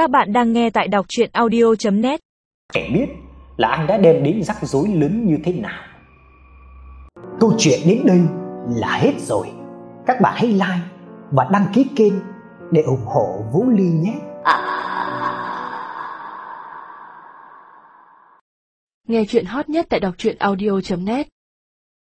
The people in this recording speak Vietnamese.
Các bạn đang nghe tại đọc chuyện audio.net Kẻ biết là anh đã đem đến rắc rối lớn như thế nào. Câu chuyện đến đây là hết rồi. Các bạn hãy like và đăng ký kênh để ủng hộ Vũ Ly nhé. Nghe chuyện hot nhất tại đọc truyện audio.net